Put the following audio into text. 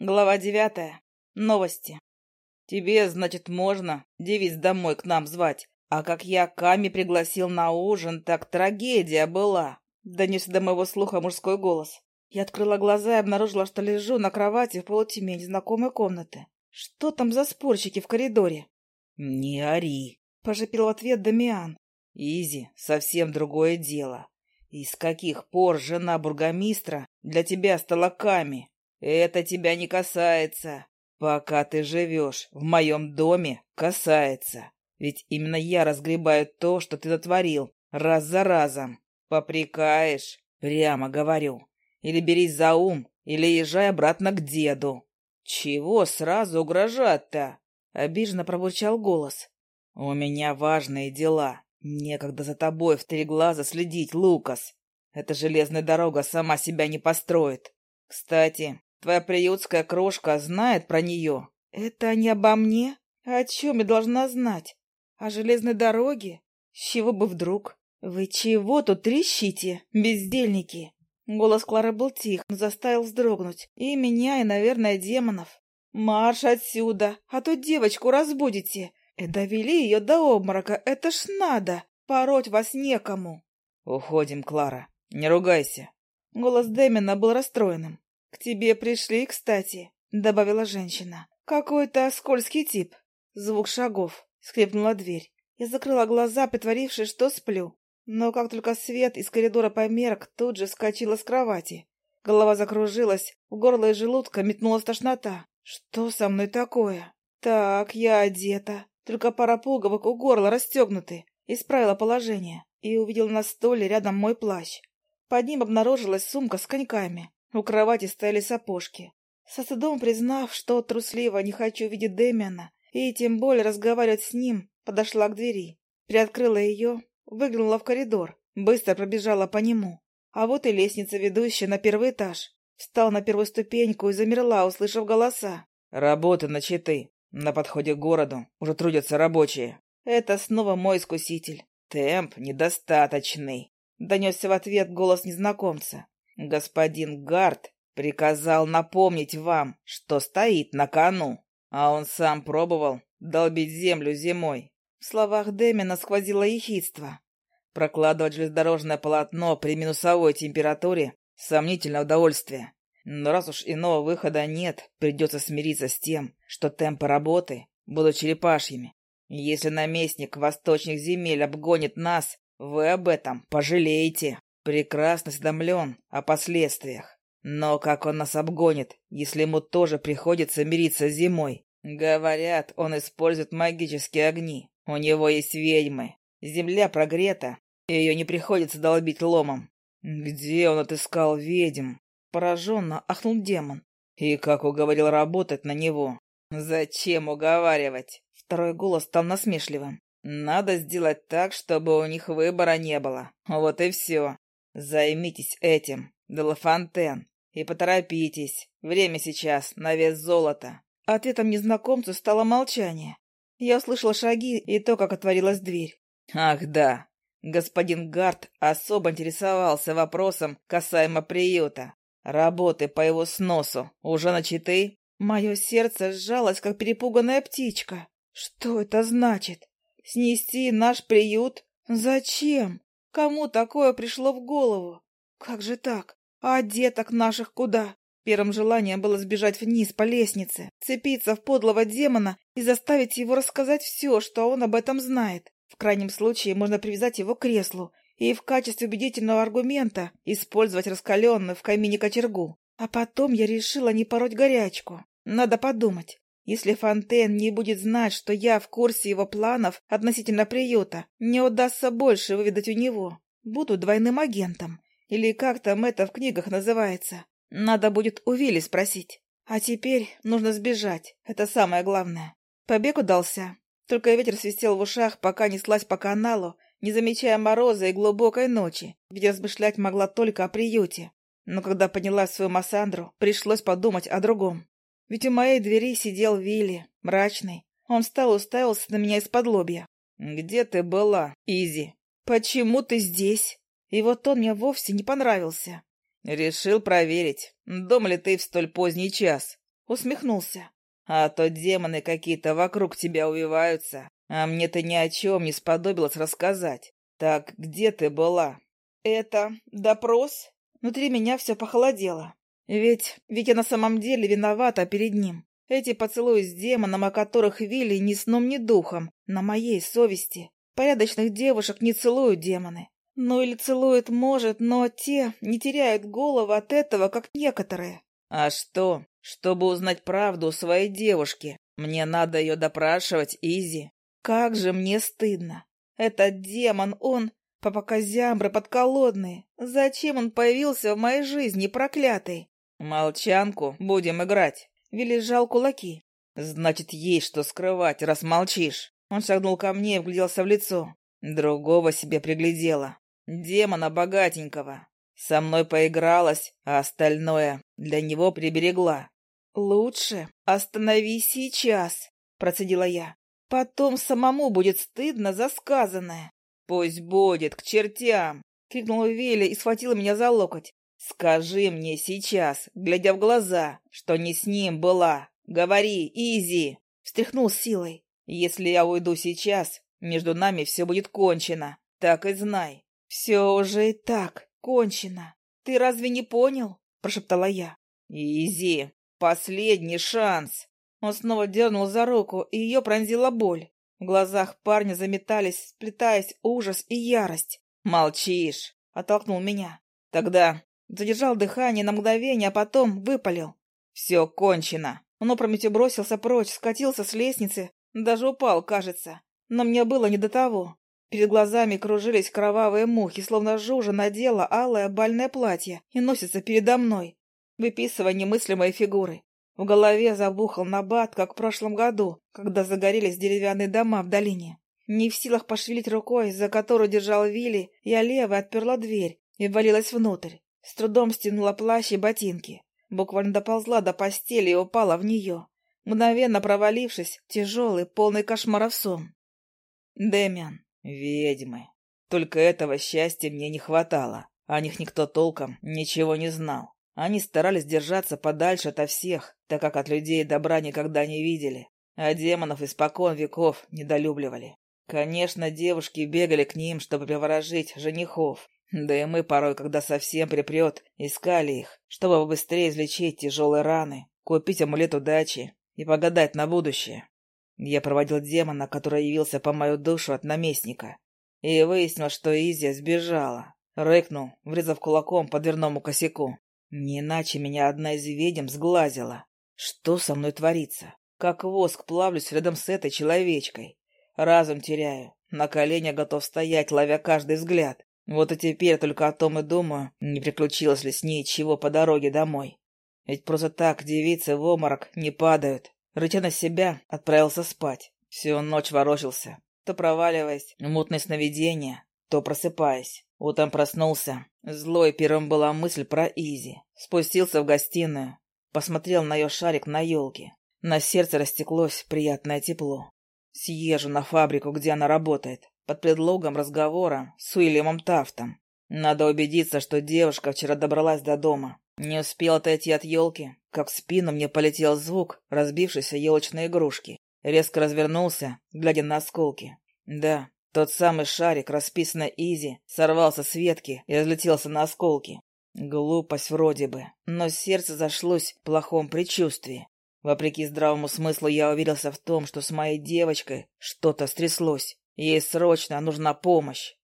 Глава девятая. Новости. Тебе, значит, можно девиц домой к нам звать. А как я Ками пригласил на ужин, так трагедия была. Донесся до моего слуха мужской голос. Я открыла глаза и обнаружила, что лежу на кровати в полутьме незнакомой комнаты. Что там за спорщики в коридоре? «Не ори», — пожепил в ответ Дамиан. «Изи, совсем другое дело. И с каких пор жена бургомистра для тебя стала Ками? Это тебя не касается. Пока ты живешь в моем доме, касается. Ведь именно я разгребаю то, что ты натворил, раз за разом. Попрекаешь, прямо говорю. Или берись за ум, или езжай обратно к деду. Чего сразу угрожать-то? Обиженно пробурчал голос. У меня важные дела. Некогда за тобой в три глаза следить, Лукас. Эта железная дорога сама себя не построит. Кстати, твоя приютская крошка знает про нее. Это не обо мне? А о чем я должна знать? О железной дороге? С чего бы вдруг? Вы чего тут трещите, бездельники? Голос Клары был тих, но заставил вздрогнуть. И меня, и, наверное, демонов. «Марш отсюда, а то девочку разбудите. И довели ее до обморока, это ж надо. Пороть вас некому». «Уходим, Клара, не ругайся». Голос Дэмина был расстроенным. «К тебе пришли, кстати», — добавила женщина. «Какой-то скользкий тип». Звук шагов. Скрипнула дверь. Я закрыла глаза, притворившись, что сплю. Но как только свет из коридора померк, тут же вскочила с кровати. Голова закружилась, в горло и желудка метнулась тошнота. Что со мной такое? Так, я одета, только пара пуговок у горла расстегнуты. Исправила положение и увидела на столе рядом мой плащ. Под ним обнаружилась сумка с коньками. У кровати стояли сапожки. Со стыдом признав, что трусливо не хочу видеть Дэмиана и тем более разговаривать с ним, подошла к двери. Приоткрыла ее, выглянула в коридор, быстро пробежала по нему. А вот и лестница, ведущая на первый этаж. Встал на первую ступеньку и замерла, услышав голоса. «Работа на читы. На подходе к городу уже трудятся рабочие». Это снова мой искуситель. «Темп недостаточный», — донесся в ответ голос незнакомца. «Господин Гард приказал напомнить вам, что стоит на кону, а он сам пробовал долбить землю зимой». В словах Демина сквозило ехидство. Прокладывать железнодорожное полотно при минусовой температуре — сомнительное удовольствие. Но раз уж иного выхода нет, придется смириться с тем, что темпы работы будут черепашьими. Если наместник восточных земель обгонит нас, вы об этом пожалеете. Прекрасно осведомлен о последствиях. Но как он нас обгонит, если ему тоже приходится мириться зимой? Говорят, он использует магические огни. У него есть ведьмы. Земля прогрета, и ее не приходится долбить ломом. Где он отыскал ведьм? Пораженно ахнул демон. И как уговорил работать на него? Зачем уговаривать? Второй голос стал насмешливым. Надо сделать так, чтобы у них выбора не было. Вот и все. Займитесь этим, Делафонтен, и поторопитесь. Время сейчас на вес золота. Ответом незнакомцу стало молчание. Я услышала шаги и то, как отворилась дверь. Ах да, господин Гарт особо интересовался вопросом касаемо приюта. Работы по его сносу уже начаты? Мое сердце сжалось, как перепуганная птичка. Что это значит? Снести наш приют? Зачем? Кому такое пришло в голову? Как же так? А деток наших куда? Первым желанием было сбежать вниз по лестнице, цепиться в подлого демона и заставить его рассказать все, что он об этом знает. В крайнем случае можно привязать его к креслу и в качестве убедительного аргумента использовать раскаленную в камине кочергу. А потом я решила не пороть горячку. Надо подумать. Если Фонтен не будет знать, что я в курсе его планов относительно приюта, не удастся больше выведать у него. Буду двойным агентом. Или как там это в книгах называется. Надо будет у Вилли спросить. А теперь нужно сбежать. Это самое главное. Побег удался. Только ветер свистел в ушах, пока неслась по каналу, не замечая мороза и глубокой ночи, где размышлять могла только о приюте. Но когда поняла свою Массандру, пришлось подумать о другом. Ведь у моей двери сидел Вилли, мрачный. Он встал и уставился на меня из-под лобья. «Где ты была, Изи?» «Почему ты здесь?» И вот он мне вовсе не понравился. «Решил проверить, дома ли ты в столь поздний час. усмехнулся. А то демоны какие-то вокруг тебя увиваются, а мне ты ни о чем не сподобилась рассказать. Так где ты была? Это допрос? Внутри меня все похолодело. Ведь, ведь я на самом деле виновата перед ним. Эти поцелуи с демоном, о которых Вилли ни сном, ни духом, на моей совести. Порядочных девушек не целуют демоны. Ну или целуют, может, но те не теряют голову от этого, как некоторые. А что? Чтобы узнать правду у своей девушки, мне надо ее допрашивать, Изи. Как же мне стыдно. Этот демон, он... Папаказямбры подколодные. Зачем он появился в моей жизни, проклятый? Молчанку будем играть. Вилли сжал кулаки. Значит, есть что скрывать, раз молчишь. Он шагнул ко мне и вгляделся в лицо. Другого себе приглядела. Демона богатенького. Со мной поигралась, а остальное для него приберегла. «Лучше остановись сейчас», — процедила я. «Потом самому будет стыдно за сказанное». «Пусть будет, к чертям!» — крикнула Виля и схватила меня за локоть. «Скажи мне сейчас, глядя в глаза, что не с ним была. Говори, Изи!» — встряхнул силой. «Если я уйду сейчас, между нами все будет кончено. Так и знай». «Все уже и так кончено. Ты разве не понял?» — прошептала я. «Изи, последний шанс!» Он снова дернул за руку, и ее пронзила боль. В глазах парня заметались, сплетаясь ужас и ярость. «Молчишь!» — оттолкнул меня. «Тогда задержал дыхание на мгновение, а потом выпалил. «Все кончено!» Он опрометью бросился прочь, скатился с лестницы, даже упал, кажется. Но мне было не до того. Перед глазами кружились кровавые мухи, словно Жужа надела алое бальное платье и носится передо мной, выписывая немыслимые фигуры. В голове забухал набат, как в прошлом году, когда загорелись деревянные дома в долине. Не в силах пошевелить рукой, за которую держал Вилли, я левой отперла дверь и ввалилась внутрь. С трудом стянула плащ и ботинки. Буквально доползла до постели и упала в нее, мгновенно провалившись в тяжелый, полный кошмаров сон. Дэмиан. Ведьмы. Только этого счастья мне не хватало. О них никто толком ничего не знал. Они старались держаться подальше ото всех, так как от людей добра никогда не видели, а демонов испокон веков недолюбливали. Конечно, девушки бегали к ним, чтобы приворожить женихов. Да и мы порой, когда совсем припрет, искали их, чтобы побыстрее излечить тяжелые раны, купить амулет удачи и погадать на будущее. Я проводил демона, который явился по мою душу от наместника, и выяснил, что Изия сбежала. Рыкнул, врезав кулаком по дверному косяку. Не иначе меня одна из ведьм сглазила. Что со мной творится? Как воск плавлюсь рядом с этой человечкой. Разум теряю. На коленях готов стоять, ловя каждый взгляд. Вот и теперь только о том и думаю, не приключилось ли с ней чего по дороге домой. Ведь просто так девицы в обморок не падают. Рыча на себя, отправился спать. Всю ночь ворочался, то проваливаясь в мутное сновидение, то просыпаясь. Утром проснулся. Злой первым была мысль про Изи. Спустился в гостиную, посмотрел на ее шарик на елке. На сердце растеклось приятное тепло. Съезжу на фабрику, где она работает, под предлогом разговора с Уильямом Тафтом. Надо убедиться, что девушка вчера добралась до дома. Не успел отойти от елки, как в спину мне полетел звук разбившейся елочной игрушки. Резко развернулся, глядя на осколки. Да, тот самый шарик, расписанный Изи, сорвался с ветки и разлетелся на осколки. Глупость вроде бы, но сердце зашлось в плохом предчувствии. Вопреки здравому смыслу я уверился в том, что с моей девочкой что-то стряслось. Ей срочно нужна помощь.